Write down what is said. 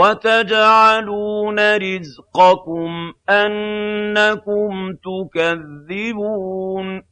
وَتَجْعَلُونَ رِزْقَكُمْ أَنَّكُمْ تُكَذِّبُونَ